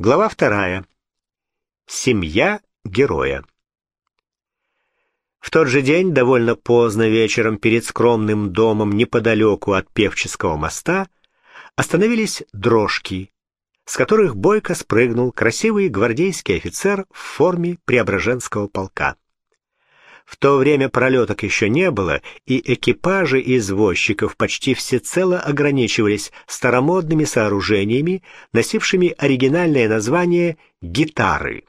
Глава вторая. Семья героя. В тот же день, довольно поздно вечером, перед скромным домом неподалеку от Певческого моста, остановились дрожки, с которых бойко спрыгнул красивый гвардейский офицер в форме Преображенского полка. В то время пролеток еще не было, и экипажи извозчиков почти всецело ограничивались старомодными сооружениями, носившими оригинальное название «гитары».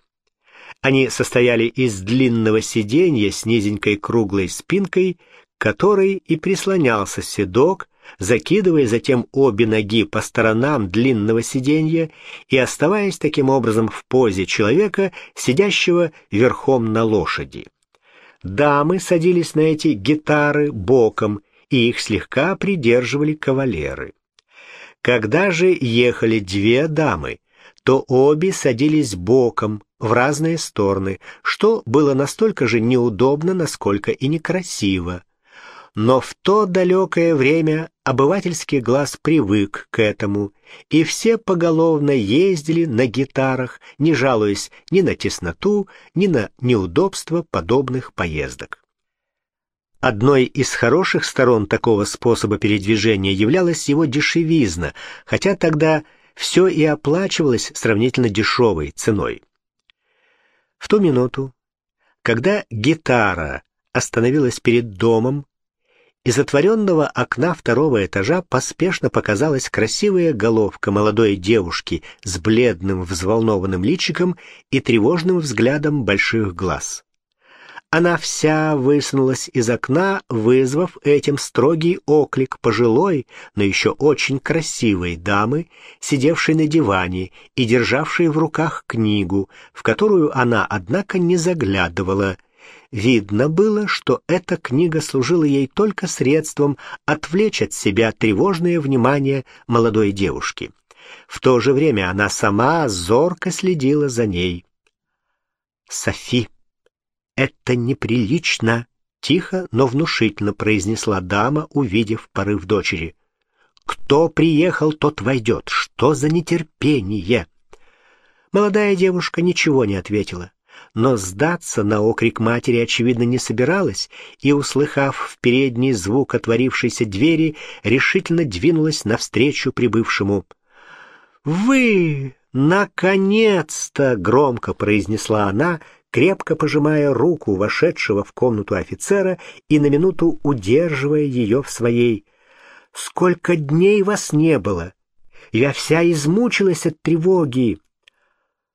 Они состояли из длинного сиденья с низенькой круглой спинкой, которой и прислонялся седок, закидывая затем обе ноги по сторонам длинного сиденья и оставаясь таким образом в позе человека, сидящего верхом на лошади. Дамы садились на эти гитары боком, и их слегка придерживали кавалеры. Когда же ехали две дамы, то обе садились боком в разные стороны, что было настолько же неудобно, насколько и некрасиво но в то далекое время обывательский глаз привык к этому, и все поголовно ездили на гитарах, не жалуясь ни на тесноту, ни на неудобство подобных поездок. Одной из хороших сторон такого способа передвижения являлась его дешевизна, хотя тогда все и оплачивалось сравнительно дешевой ценой. В ту минуту, когда гитара остановилась перед домом, из отворенного окна второго этажа поспешно показалась красивая головка молодой девушки с бледным взволнованным личиком и тревожным взглядом больших глаз. Она вся высунулась из окна, вызвав этим строгий оклик пожилой, но еще очень красивой дамы, сидевшей на диване и державшей в руках книгу, в которую она, однако, не заглядывала — Видно было, что эта книга служила ей только средством отвлечь от себя тревожное внимание молодой девушки. В то же время она сама зорко следила за ней. «Софи, это неприлично!» — тихо, но внушительно произнесла дама, увидев порыв дочери. «Кто приехал, тот войдет. Что за нетерпение!» Молодая девушка ничего не ответила но сдаться на окрик матери, очевидно, не собиралась, и, услыхав в передний звук отворившейся двери, решительно двинулась навстречу прибывшему. «Вы, наконец-то!» — громко произнесла она, крепко пожимая руку вошедшего в комнату офицера и на минуту удерживая ее в своей. «Сколько дней вас не было! Я вся измучилась от тревоги!»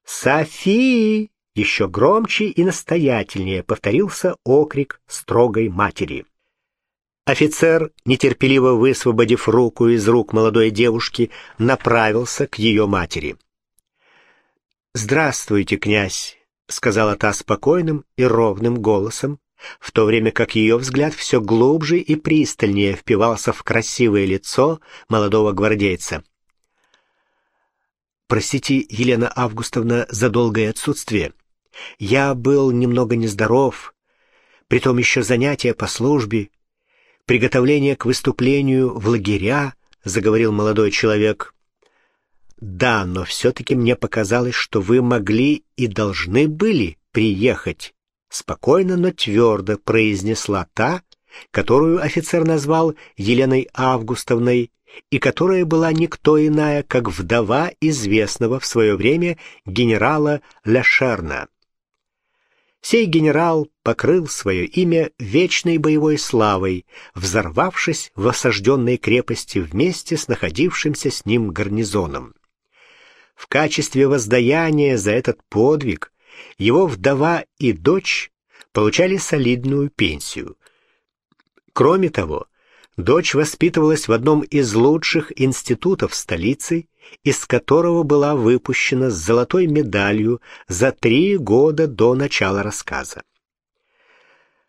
«Софи!» Еще громче и настоятельнее повторился окрик строгой матери. Офицер, нетерпеливо высвободив руку из рук молодой девушки, направился к ее матери. «Здравствуйте, князь», — сказала та спокойным и ровным голосом, в то время как ее взгляд все глубже и пристальнее впивался в красивое лицо молодого гвардейца. «Простите, Елена Августовна, за долгое отсутствие. Я был немного нездоров, притом еще занятия по службе, приготовление к выступлению в лагеря, заговорил молодой человек. Да, но все-таки мне показалось, что вы могли и должны были приехать. Спокойно, но твердо произнесла та, которую офицер назвал Еленой Августовной, и которая была никто иная, как вдова известного в свое время генерала Лешерна. Сей генерал покрыл свое имя вечной боевой славой, взорвавшись в осажденной крепости вместе с находившимся с ним гарнизоном. В качестве воздаяния за этот подвиг его вдова и дочь получали солидную пенсию. Кроме того, дочь воспитывалась в одном из лучших институтов столицы из которого была выпущена с золотой медалью за три года до начала рассказа.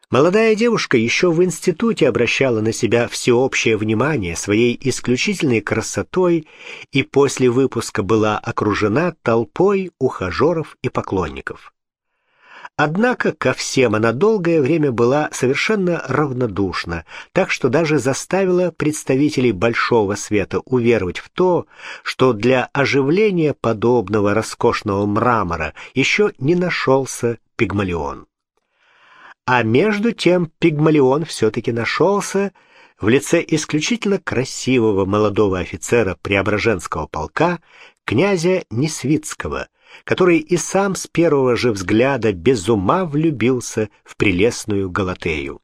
Молодая девушка еще в институте обращала на себя всеобщее внимание своей исключительной красотой и после выпуска была окружена толпой ухажеров и поклонников. Однако ко всем она долгое время была совершенно равнодушна, так что даже заставила представителей большого света уверовать в то, что для оживления подобного роскошного мрамора еще не нашелся пигмалион. А между тем пигмалион все-таки нашелся в лице исключительно красивого молодого офицера Преображенского полка, князя Несвицкого, который и сам с первого же взгляда без ума влюбился в прелестную Галатею.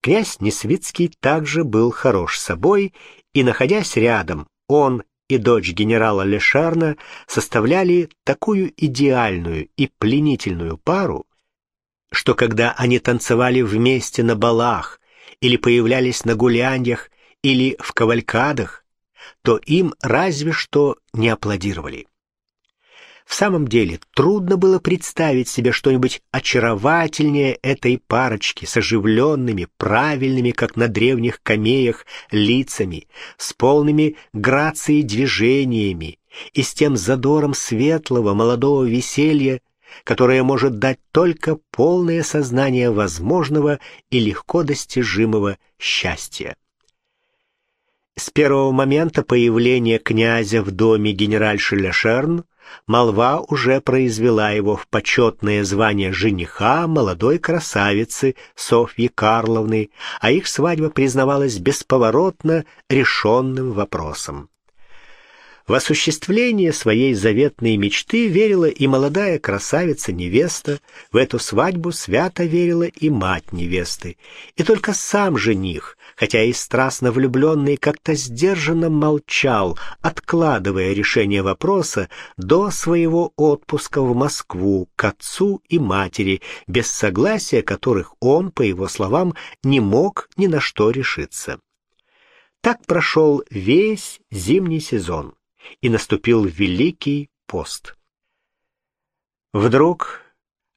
Князь Несвицкий также был хорош собой, и, находясь рядом, он и дочь генерала Лешарна составляли такую идеальную и пленительную пару, что когда они танцевали вместе на балах или появлялись на гуляньях или в кавалькадах, то им разве что не аплодировали. В самом деле, трудно было представить себе что-нибудь очаровательнее этой парочки с оживленными, правильными, как на древних камеях, лицами, с полными грацией движениями и с тем задором светлого молодого веселья, которое может дать только полное сознание возможного и легко достижимого счастья. С первого момента появления князя в доме генеральши Лешерн молва уже произвела его в почетное звание жениха молодой красавицы Софьи Карловны, а их свадьба признавалась бесповоротно решенным вопросом. В осуществление своей заветной мечты верила и молодая красавица-невеста, в эту свадьбу свято верила и мать невесты, и только сам жених, хотя и страстно влюбленный, как-то сдержанно молчал, откладывая решение вопроса до своего отпуска в Москву к отцу и матери, без согласия которых он, по его словам, не мог ни на что решиться. Так прошел весь зимний сезон и наступил Великий пост. Вдруг,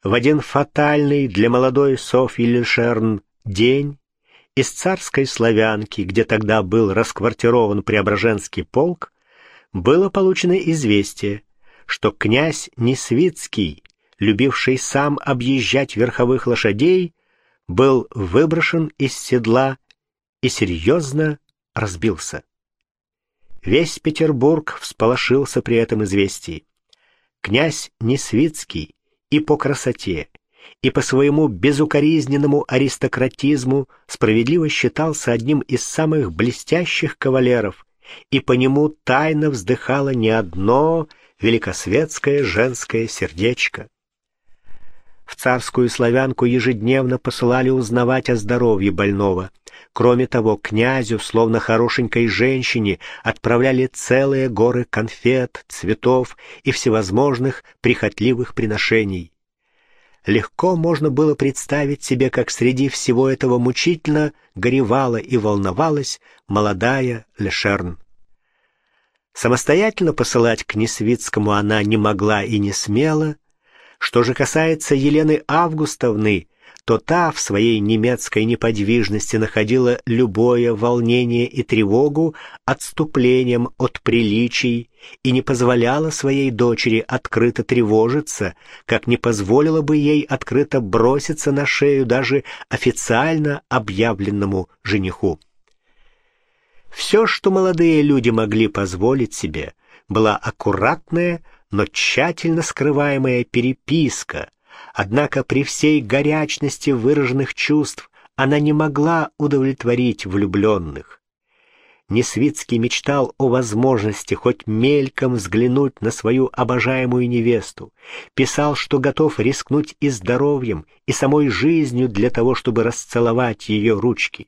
в один фатальный для молодой Софьи Лишерн день, из царской славянки, где тогда был расквартирован Преображенский полк, было получено известие, что князь Несвицкий, любивший сам объезжать верховых лошадей, был выброшен из седла и серьезно разбился. Весь Петербург всполошился при этом известии. Князь Несвицкий и по красоте, и по своему безукоризненному аристократизму справедливо считался одним из самых блестящих кавалеров, и по нему тайно вздыхало не одно великосветское женское сердечко. В царскую славянку ежедневно посылали узнавать о здоровье больного — Кроме того, князю, словно хорошенькой женщине, отправляли целые горы конфет, цветов и всевозможных прихотливых приношений. Легко можно было представить себе, как среди всего этого мучительно горевала и волновалась молодая Лешерн. Самостоятельно посылать к Несвицкому она не могла и не смела. Что же касается Елены Августовны, то та в своей немецкой неподвижности находила любое волнение и тревогу отступлением от приличий и не позволяла своей дочери открыто тревожиться, как не позволила бы ей открыто броситься на шею даже официально объявленному жениху. Все, что молодые люди могли позволить себе, была аккуратная, но тщательно скрываемая переписка, Однако при всей горячности выраженных чувств она не могла удовлетворить влюбленных. Несвицкий мечтал о возможности хоть мельком взглянуть на свою обожаемую невесту, писал, что готов рискнуть и здоровьем, и самой жизнью для того, чтобы расцеловать ее ручки.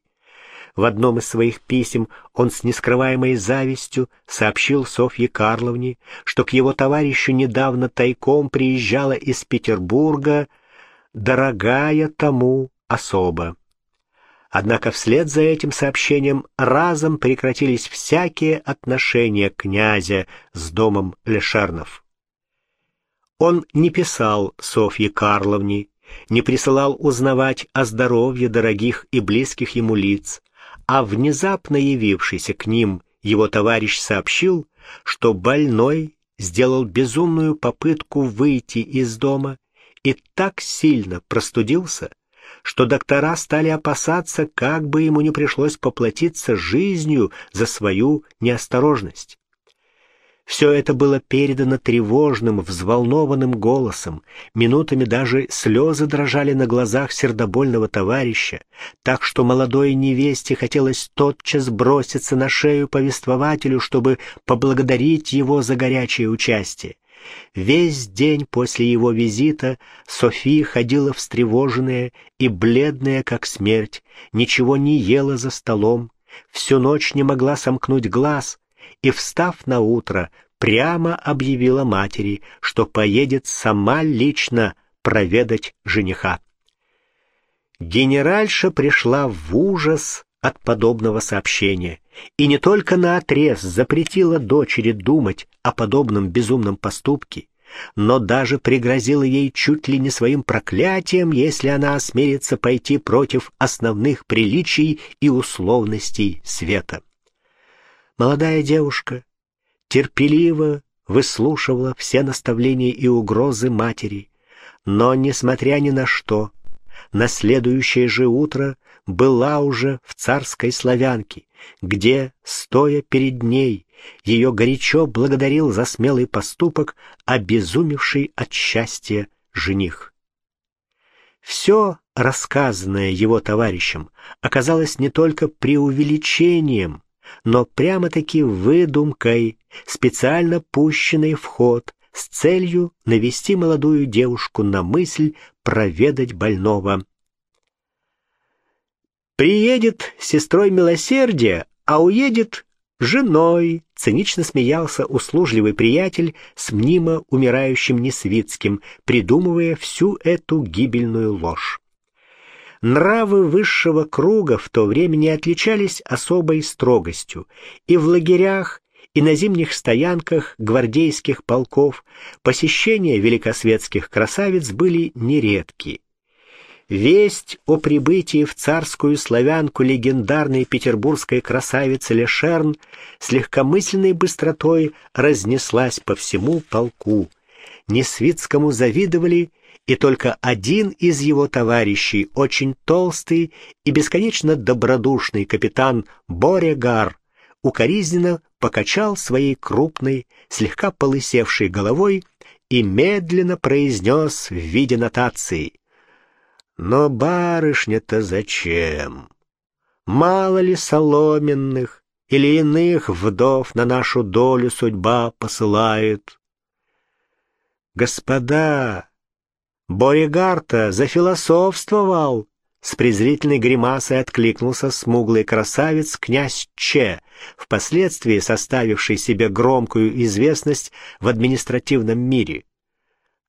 В одном из своих писем он с нескрываемой завистью сообщил Софье Карловне, что к его товарищу недавно тайком приезжала из Петербурга дорогая тому особа. Однако вслед за этим сообщением разом прекратились всякие отношения князя с домом Лешернов. Он не писал Софье Карловне, не присылал узнавать о здоровье дорогих и близких ему лиц, а внезапно явившийся к ним его товарищ сообщил, что больной сделал безумную попытку выйти из дома и так сильно простудился, что доктора стали опасаться, как бы ему не пришлось поплатиться жизнью за свою неосторожность. Все это было передано тревожным, взволнованным голосом. Минутами даже слезы дрожали на глазах сердобольного товарища, так что молодой невесте хотелось тотчас броситься на шею повествователю, чтобы поблагодарить его за горячее участие. Весь день после его визита София ходила встревоженная и бледная, как смерть, ничего не ела за столом, всю ночь не могла сомкнуть глаз — и, встав на утро, прямо объявила матери, что поедет сама лично проведать жениха. Генеральша пришла в ужас от подобного сообщения и не только наотрез запретила дочери думать о подобном безумном поступке, но даже пригрозила ей чуть ли не своим проклятием, если она осмелится пойти против основных приличий и условностей света. Молодая девушка терпеливо выслушивала все наставления и угрозы матери, но, несмотря ни на что, на следующее же утро была уже в царской славянке, где, стоя перед ней, ее горячо благодарил за смелый поступок обезумевший от счастья жених. Все рассказанное его товарищам оказалось не только преувеличением, но прямо-таки выдумкой, специально пущенной в ход, с целью навести молодую девушку на мысль проведать больного. «Приедет сестрой милосердия, а уедет женой», — цинично смеялся услужливый приятель с мнимо умирающим Несвицким, придумывая всю эту гибельную ложь. Нравы высшего круга в то время не отличались особой строгостью, и в лагерях, и на зимних стоянках гвардейских полков посещения великосветских красавиц были нередки. Весть о прибытии в царскую славянку легендарной петербургской красавицы Лешерн с легкомысленной быстротой разнеслась по всему полку. Несвицкому завидовали и только один из его товарищей, очень толстый и бесконечно добродушный капитан Борегар, укоризненно покачал своей крупной, слегка полысевшей головой и медленно произнес в виде нотации. «Но барышня-то зачем? Мало ли соломенных или иных вдов на нашу долю судьба посылает?» «Господа!» Боригарта зафилософствовал. С презрительной гримасой откликнулся смуглый красавец князь Че, впоследствии составивший себе громкую известность в административном мире.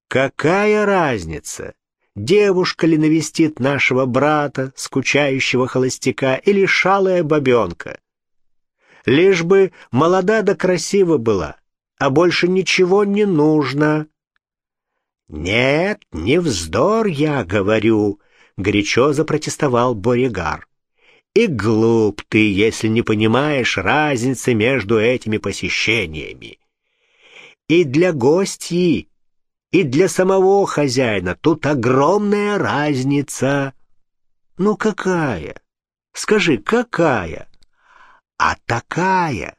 Какая разница, девушка ли навестит нашего брата, скучающего холостяка, или шалая бабенка? Лишь бы молода да красива была, а больше ничего не нужно. «Нет, не вздор, я говорю», — горячо запротестовал Боригар. «И глуп ты, если не понимаешь разницы между этими посещениями. И для гостей, и для самого хозяина тут огромная разница». «Ну какая? Скажи, какая?» «А такая,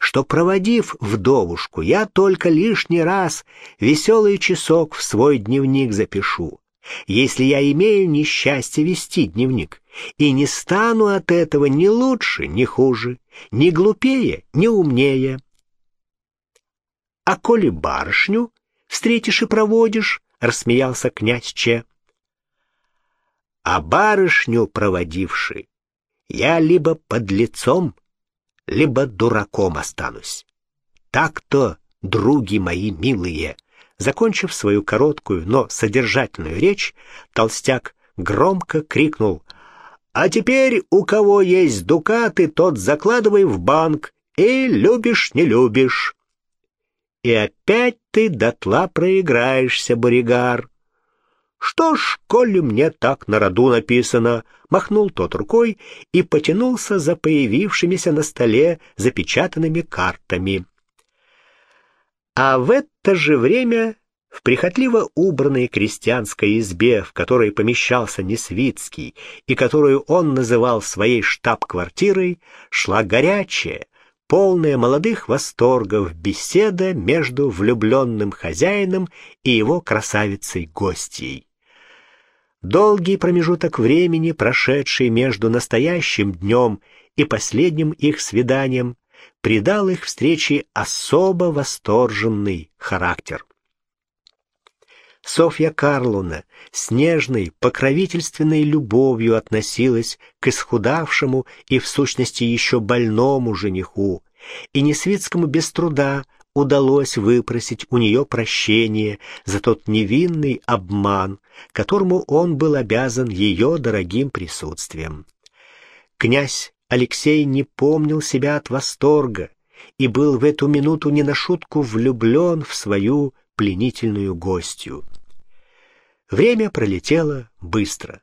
что, проводив вдовушку, я только лишний раз веселый часок в свой дневник запишу, если я имею несчастье вести дневник, и не стану от этого ни лучше, ни хуже, ни глупее, ни умнее. А коли барышню встретишь и проводишь, — рассмеялся князь Че. А барышню проводивший, я либо под лицом, либо дураком останусь. Так-то, други мои милые, закончив свою короткую, но содержательную речь, толстяк громко крикнул «А теперь у кого есть дукаты, тот закладывай в банк, и любишь, не любишь». И опять ты дотла проиграешься, Боригар. «Что ж, коли мне так на роду написано», — махнул тот рукой и потянулся за появившимися на столе запечатанными картами. А в это же время В прихотливо убранной крестьянской избе, в которой помещался Несвицкий и которую он называл своей штаб-квартирой, шла горячая, полная молодых восторгов беседа между влюбленным хозяином и его красавицей-гостьей. Долгий промежуток времени, прошедший между настоящим днем и последним их свиданием, придал их встрече особо восторженный характер. Софья Карловна с нежной, покровительственной любовью относилась к исхудавшему и, в сущности, еще больному жениху, и Несвицкому без труда удалось выпросить у нее прощение за тот невинный обман, которому он был обязан ее дорогим присутствием. Князь Алексей не помнил себя от восторга и был в эту минуту не на шутку влюблен в свою пленительную гостью. Время пролетело быстро.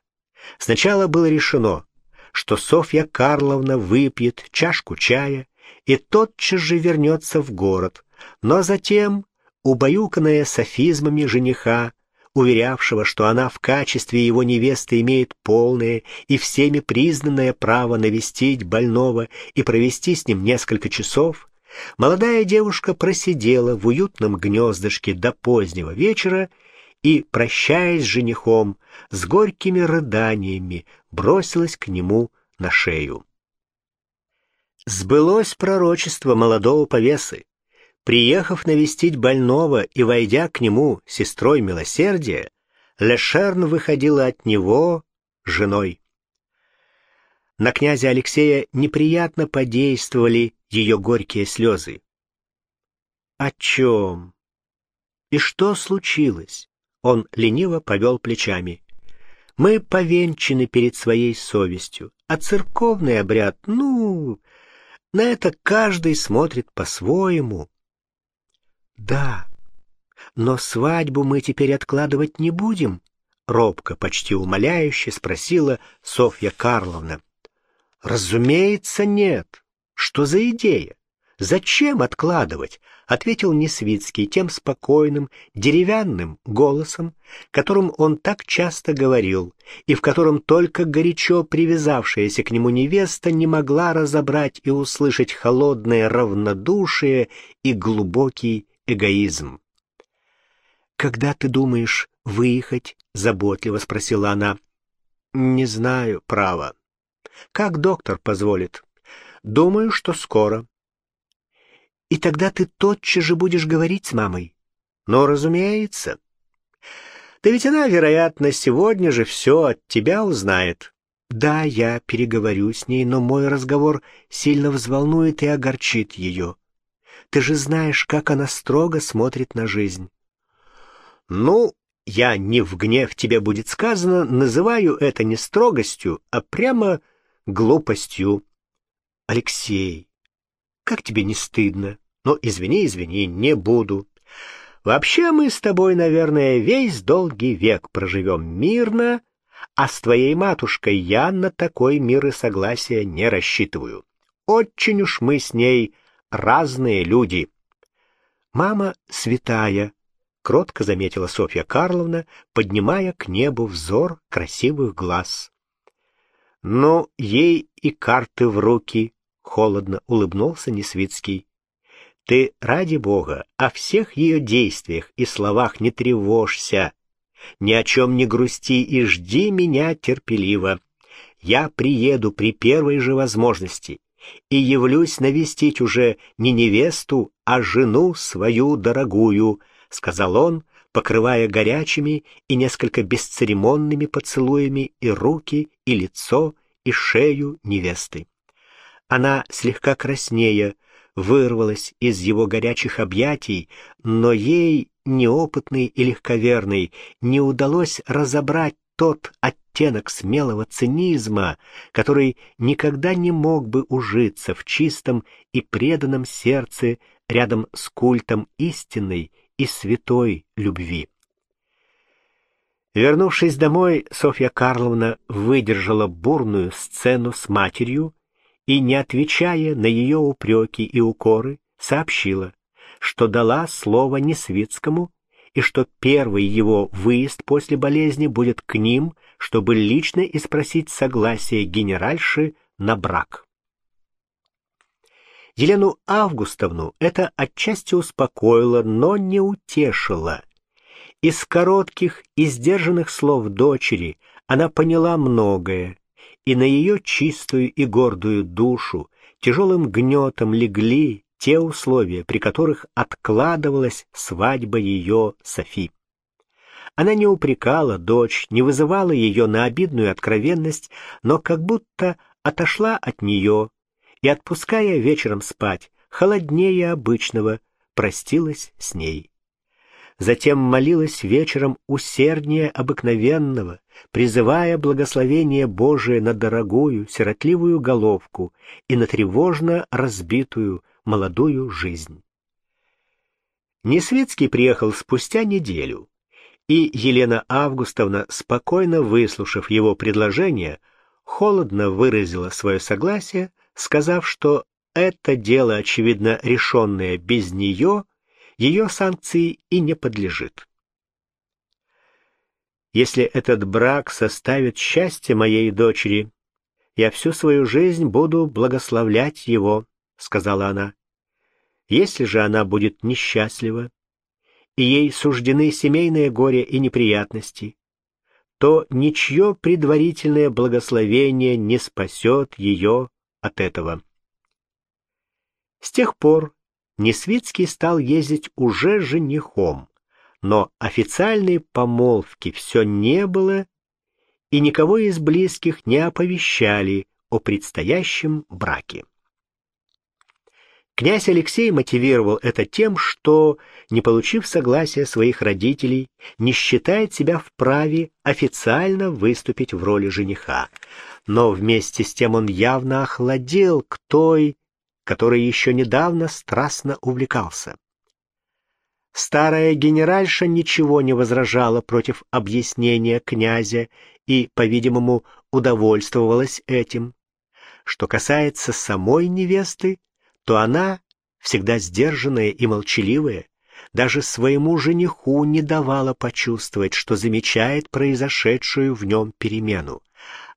Сначала было решено, что Софья Карловна выпьет чашку чая и тотчас же вернется в город, но затем, убаюканная софизмами жениха, уверявшего, что она в качестве его невесты имеет полное и всеми признанное право навестить больного и провести с ним несколько часов, Молодая девушка просидела в уютном гнездышке до позднего вечера и, прощаясь с женихом, с горькими рыданиями бросилась к нему на шею. Сбылось пророчество молодого повесы. Приехав навестить больного и войдя к нему сестрой милосердия, Лешерн выходила от него женой. На князя Алексея неприятно подействовали ее горькие слезы. «О чем? И что случилось?» Он лениво повел плечами. «Мы повенчаны перед своей совестью, а церковный обряд, ну, на это каждый смотрит по-своему». «Да, но свадьбу мы теперь откладывать не будем?» робко, почти умоляюще спросила Софья Карловна. «Разумеется, нет. Что за идея? Зачем откладывать?» — ответил Несвицкий тем спокойным, деревянным голосом, которым он так часто говорил, и в котором только горячо привязавшаяся к нему невеста не могла разобрать и услышать холодное равнодушие и глубокий эгоизм. «Когда ты думаешь выехать?» — заботливо спросила она. «Не знаю, право. Как доктор позволит? Думаю, что скоро. И тогда ты тотчас же будешь говорить с мамой? Ну, разумеется. Да ведь она, вероятно, сегодня же все от тебя узнает. Да, я переговорю с ней, но мой разговор сильно взволнует и огорчит ее. Ты же знаешь, как она строго смотрит на жизнь. Ну, я не в гнев тебе будет сказано, называю это не строгостью, а прямо глупостью. Алексей, как тебе не стыдно? Но извини, извини, не буду. Вообще мы с тобой, наверное, весь долгий век проживем мирно, а с твоей матушкой я на такой мир и согласие не рассчитываю. Очень уж мы с ней разные люди. Мама святая, кротко заметила Софья Карловна, поднимая к небу взор красивых глаз. Но ей и карты в руки, холодно улыбнулся Несвицкий. Ты, ради Бога, о всех ее действиях и словах не тревожься. Ни о чем не грусти и жди меня терпеливо. Я приеду при первой же возможности и явлюсь навестить уже не невесту, а жену свою дорогую, — сказал он, покрывая горячими и несколько бесцеремонными поцелуями и руки, и лицо, и шею невесты. Она, слегка краснея, вырвалась из его горячих объятий, но ей, неопытной и легковерной, не удалось разобрать тот оттенок смелого цинизма, который никогда не мог бы ужиться в чистом и преданном сердце рядом с культом истинной и святой любви. Вернувшись домой, Софья Карловна выдержала бурную сцену с матерью и, не отвечая на ее упреки и укоры, сообщила, что дала слово Несвицкому и что первый его выезд после болезни будет к ним, чтобы лично испросить согласие генеральши на брак. Елену Августовну это отчасти успокоило, но не утешило. Из коротких и сдержанных слов дочери она поняла многое, и на ее чистую и гордую душу тяжелым гнетом легли те условия, при которых откладывалась свадьба ее Софи. Она не упрекала дочь, не вызывала ее на обидную откровенность, но как будто отошла от нее и, отпуская вечером спать, холоднее обычного, простилась с ней. Затем молилась вечером усерднее обыкновенного, призывая благословение Божие на дорогую, сиротливую головку и на тревожно разбитую молодую жизнь. Несветский приехал спустя неделю, и Елена Августовна, спокойно выслушав его предложение, холодно выразила свое согласие, сказав, что это дело, очевидно, решенное без нее, ее санкции и не подлежит. Если этот брак составит счастье моей дочери, я всю свою жизнь буду благословлять его, — сказала она. Если же она будет несчастлива, и ей суждены семейное горе и неприятности, то ничье предварительное благословение не спасет ее от этого. С тех пор Несвицкий стал ездить уже женихом, но официальной помолвки все не было, и никого из близких не оповещали о предстоящем браке. Князь Алексей мотивировал это тем, что, не получив согласия своих родителей, не считает себя вправе официально выступить в роли жениха. Но вместе с тем он явно охладел к той, которой еще недавно страстно увлекался. Старая генеральша ничего не возражала против объяснения князя и, по-видимому, удовольствовалась этим. Что касается самой невесты, то она, всегда сдержанная и молчаливая, даже своему жениху не давала почувствовать, что замечает произошедшую в нем перемену.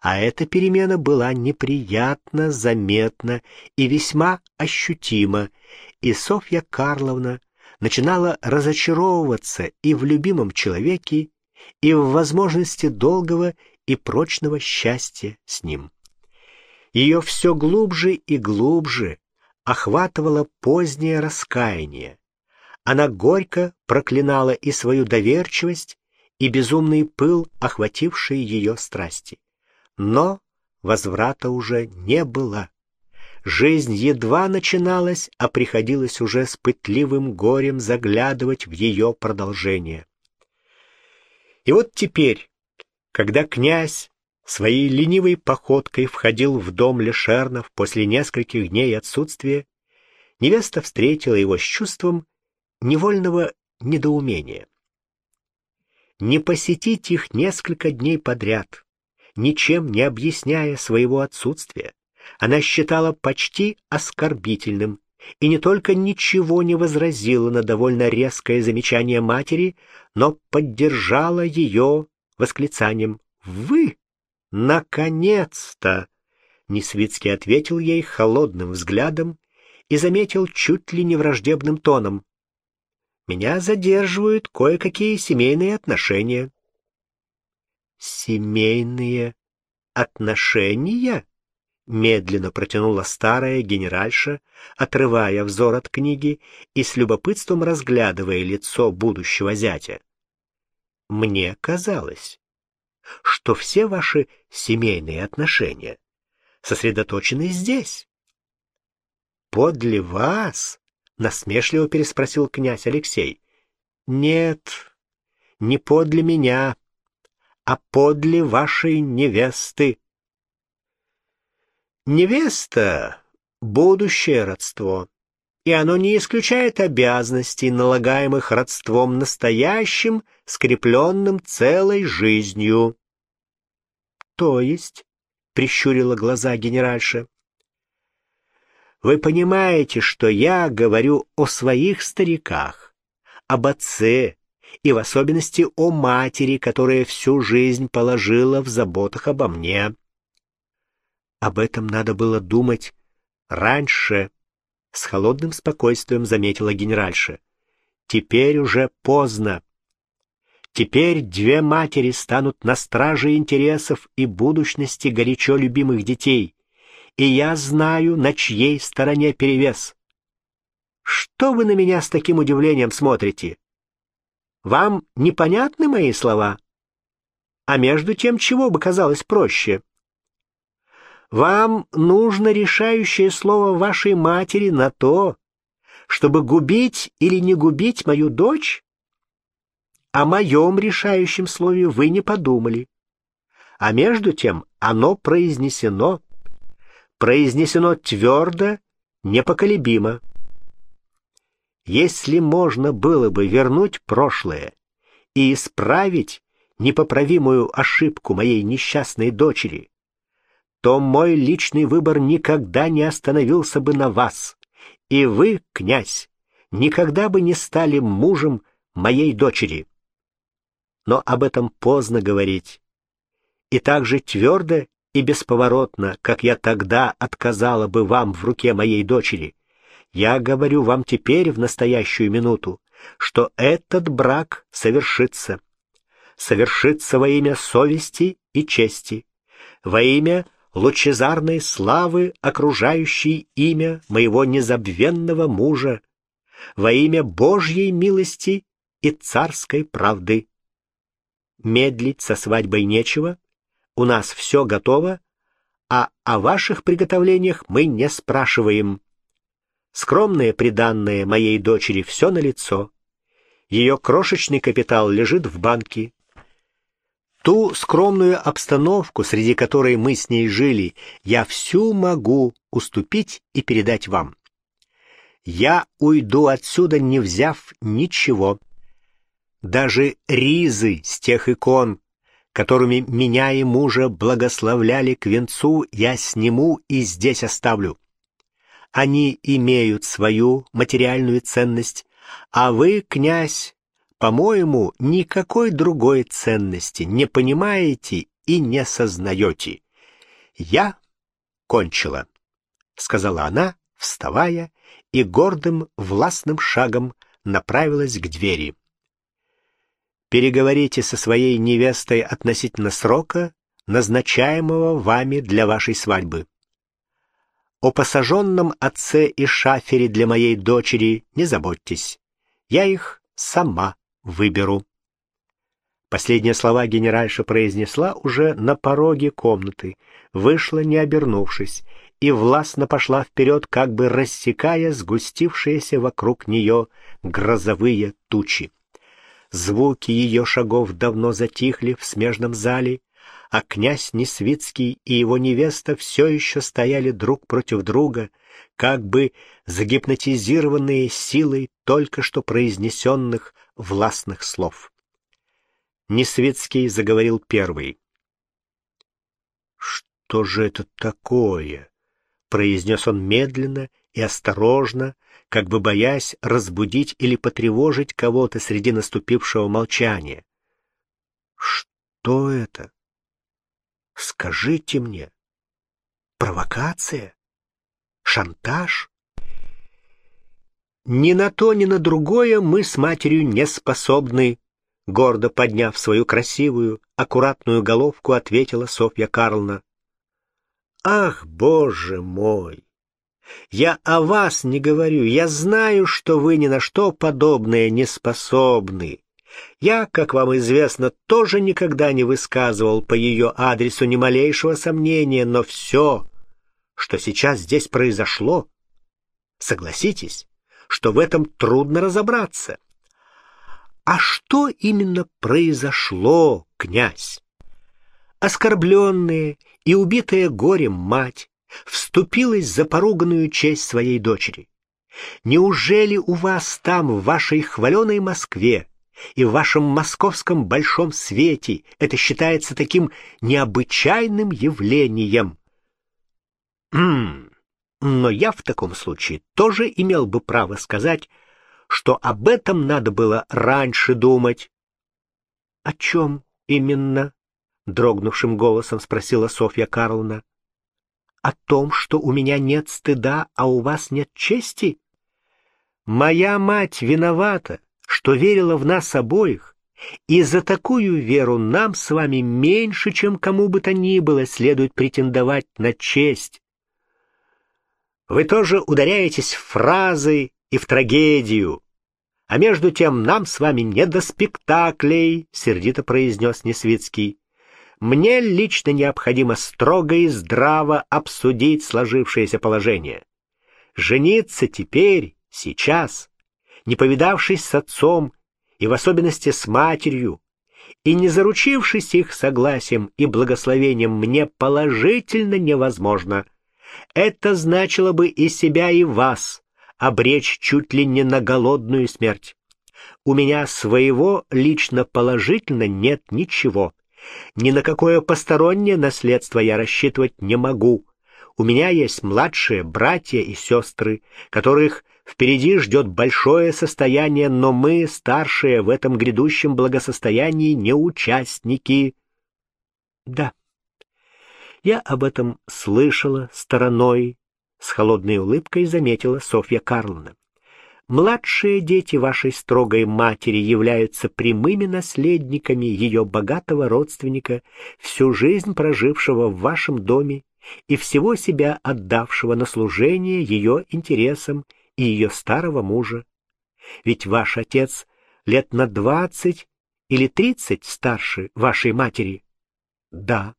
А эта перемена была неприятно, заметна и весьма ощутима, и Софья Карловна начинала разочаровываться и в любимом человеке, и в возможности долгого и прочного счастья с ним. Ее все глубже и глубже охватывало позднее раскаяние. Она горько проклинала и свою доверчивость, и безумный пыл, охвативший ее страсти. Но возврата уже не было. Жизнь едва начиналась, а приходилось уже с пытливым горем заглядывать в ее продолжение. И вот теперь, когда князь своей ленивой походкой входил в дом Лешернов после нескольких дней отсутствия, невеста встретила его с чувством невольного недоумения. Не посетить их несколько дней подряд, ничем не объясняя своего отсутствия, она считала почти оскорбительным и не только ничего не возразила на довольно резкое замечание матери, но поддержала ее восклицанием «Вы!» «Наконец-то!» Несвицкий ответил ей холодным взглядом и заметил чуть ли не враждебным тоном. «Меня задерживают кое-какие семейные отношения». «Семейные отношения?» Медленно протянула старая генеральша, отрывая взор от книги и с любопытством разглядывая лицо будущего зятя. «Мне казалось, что все ваши семейные отношения сосредоточены здесь. «Подле вас?» — насмешливо переспросил князь Алексей. «Нет, не подле меня, а подле вашей невесты». «Невеста — будущее родство, и оно не исключает обязанностей, налагаемых родством настоящим, скрепленным целой жизнью. «То есть?» — прищурила глаза генеральша. «Вы понимаете, что я говорю о своих стариках, об отце и в особенности о матери, которая всю жизнь положила в заботах обо мне. Об этом надо было думать раньше, — с холодным спокойствием заметила генеральша. Теперь уже поздно. Теперь две матери станут на страже интересов и будущности горячо любимых детей, и я знаю, на чьей стороне перевес. Что вы на меня с таким удивлением смотрите? Вам непонятны мои слова? А между тем, чего бы казалось проще? Вам нужно решающее слово вашей матери на то, чтобы губить или не губить мою дочь? О моем решающем слове вы не подумали. А между тем оно произнесено. Произнесено твердо, непоколебимо. Если можно было бы вернуть прошлое и исправить непоправимую ошибку моей несчастной дочери, то мой личный выбор никогда не остановился бы на вас, и вы, князь, никогда бы не стали мужем моей дочери но об этом поздно говорить. И так же твердо и бесповоротно, как я тогда отказала бы вам в руке моей дочери, я говорю вам теперь в настоящую минуту, что этот брак совершится. Совершится во имя совести и чести, во имя лучезарной славы, окружающей имя моего незабвенного мужа, во имя Божьей милости и царской правды. Медлить со свадьбой нечего, у нас все готово, а о ваших приготовлениях мы не спрашиваем. Скромное приданное моей дочери все налицо. Ее крошечный капитал лежит в банке. Ту скромную обстановку, среди которой мы с ней жили, я всю могу уступить и передать вам. Я уйду отсюда, не взяв ничего. Даже ризы с тех икон, которыми меня и мужа благословляли к венцу, я сниму и здесь оставлю. Они имеют свою материальную ценность, а вы, князь, по-моему, никакой другой ценности не понимаете и не сознаете. Я кончила, — сказала она, вставая, и гордым властным шагом направилась к двери. Переговорите со своей невестой относительно срока, назначаемого вами для вашей свадьбы. О посаженном отце и шафере для моей дочери не заботьтесь. Я их сама выберу. Последние слова генеральша произнесла уже на пороге комнаты, вышла, не обернувшись, и властно пошла вперед, как бы рассекая сгустившиеся вокруг нее грозовые тучи. Звуки ее шагов давно затихли в смежном зале, а князь Несвицкий и его невеста все еще стояли друг против друга, как бы загипнотизированные силой только что произнесенных властных слов. Несвицкий заговорил первый. «Что же это такое?» — произнес он медленно и осторожно, как бы боясь разбудить или потревожить кого-то среди наступившего молчания. «Что это? Скажите мне. Провокация? Шантаж?» «Ни на то, ни на другое мы с матерью не способны», гордо подняв свою красивую, аккуратную головку, ответила Софья Карловна. «Ах, боже мой! Я о вас не говорю. Я знаю, что вы ни на что подобное не способны. Я, как вам известно, тоже никогда не высказывал по ее адресу ни малейшего сомнения, но все, что сейчас здесь произошло, согласитесь, что в этом трудно разобраться. А что именно произошло, князь? Оскорбленная и убитая горем мать, вступилась за поруганную честь своей дочери. Неужели у вас там, в вашей хваленой Москве и в вашем московском большом свете это считается таким необычайным явлением? Хм, но я в таком случае тоже имел бы право сказать, что об этом надо было раньше думать. — О чем именно? — дрогнувшим голосом спросила Софья Карловна. — О том, что у меня нет стыда, а у вас нет чести? Моя мать виновата, что верила в нас обоих, и за такую веру нам с вами меньше, чем кому бы то ни было, следует претендовать на честь. Вы тоже ударяетесь в фразы и в трагедию. А между тем нам с вами не до спектаклей, — сердито произнес Несвицкий. Мне лично необходимо строго и здраво обсудить сложившееся положение. Жениться теперь, сейчас, не повидавшись с отцом и в особенности с матерью, и не заручившись их согласием и благословением, мне положительно невозможно. Это значило бы и себя, и вас обречь чуть ли не на голодную смерть. У меня своего лично положительно нет ничего. Ни на какое постороннее наследство я рассчитывать не могу. У меня есть младшие братья и сестры, которых Впереди ждет большое состояние, но мы, старшие, в этом грядущем благосостоянии не участники. Да, я об этом слышала стороной, с холодной улыбкой заметила Софья Карловна. Младшие дети вашей строгой матери являются прямыми наследниками ее богатого родственника, всю жизнь прожившего в вашем доме и всего себя отдавшего на служение ее интересам и ее старого мужа. Ведь ваш отец лет на двадцать или тридцать старше вашей матери. Да.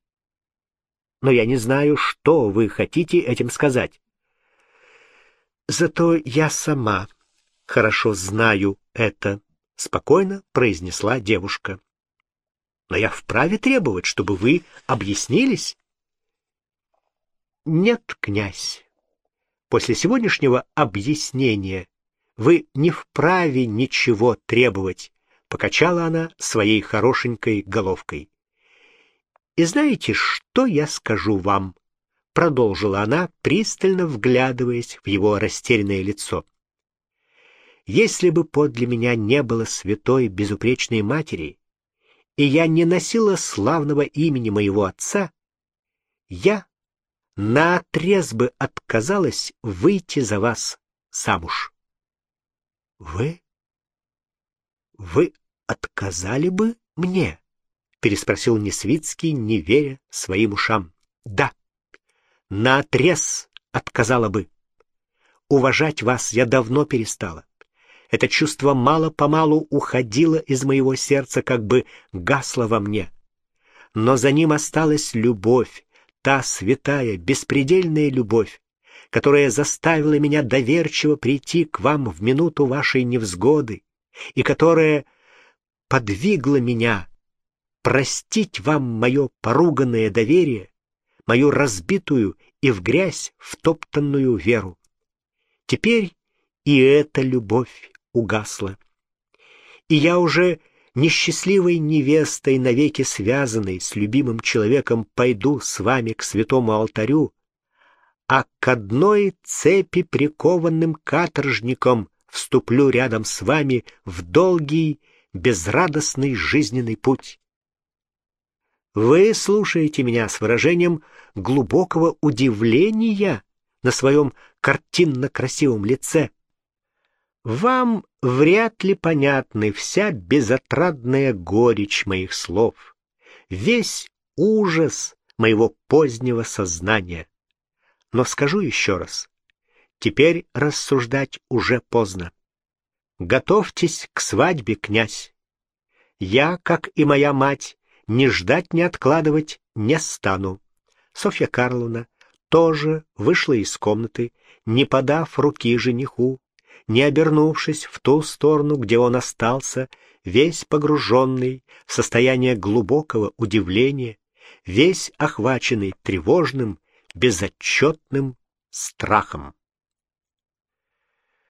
Но я не знаю, что вы хотите этим сказать. Зато я сама хорошо знаю это, спокойно произнесла девушка. Но я вправе требовать, чтобы вы объяснились? Нет, князь, После сегодняшнего объяснения вы не вправе ничего требовать, покачала она своей хорошенькой головкой. И знаете, что я скажу вам? продолжила она, пристально вглядываясь в его растерянное лицо. Если бы подле меня не было святой безупречной матери, и я не носила славного имени моего отца, я наотрез бы отказалась выйти за вас замуж. — Вы? Вы отказали бы мне? — переспросил Несвицкий, не веря своим ушам. — Да, наотрез отказала бы. Уважать вас я давно перестала. Это чувство мало-помалу уходило из моего сердца, как бы гасло во мне. Но за ним осталась любовь, та святая, беспредельная любовь, которая заставила меня доверчиво прийти к вам в минуту вашей невзгоды и которая подвигла меня простить вам мое поруганное доверие, мою разбитую и в грязь втоптанную веру. Теперь и эта любовь угасла. И я уже несчастливой невестой, навеки связанной с любимым человеком, пойду с вами к святому алтарю, а к одной цепи прикованным каторжником вступлю рядом с вами в долгий, безрадостный жизненный путь. Вы слушаете меня с выражением глубокого удивления на своем картинно-красивом лице. Вам вряд ли понятны вся безотрадная горечь моих слов, весь ужас моего позднего сознания. Но скажу еще раз, теперь рассуждать уже поздно. Готовьтесь к свадьбе, князь. Я, как и моя мать, не ждать, не откладывать не стану. Софья Карловна тоже вышла из комнаты, не подав руки жениху, не обернувшись в ту сторону, где он остался, весь погруженный в состояние глубокого удивления, весь охваченный тревожным, безотчетным страхом.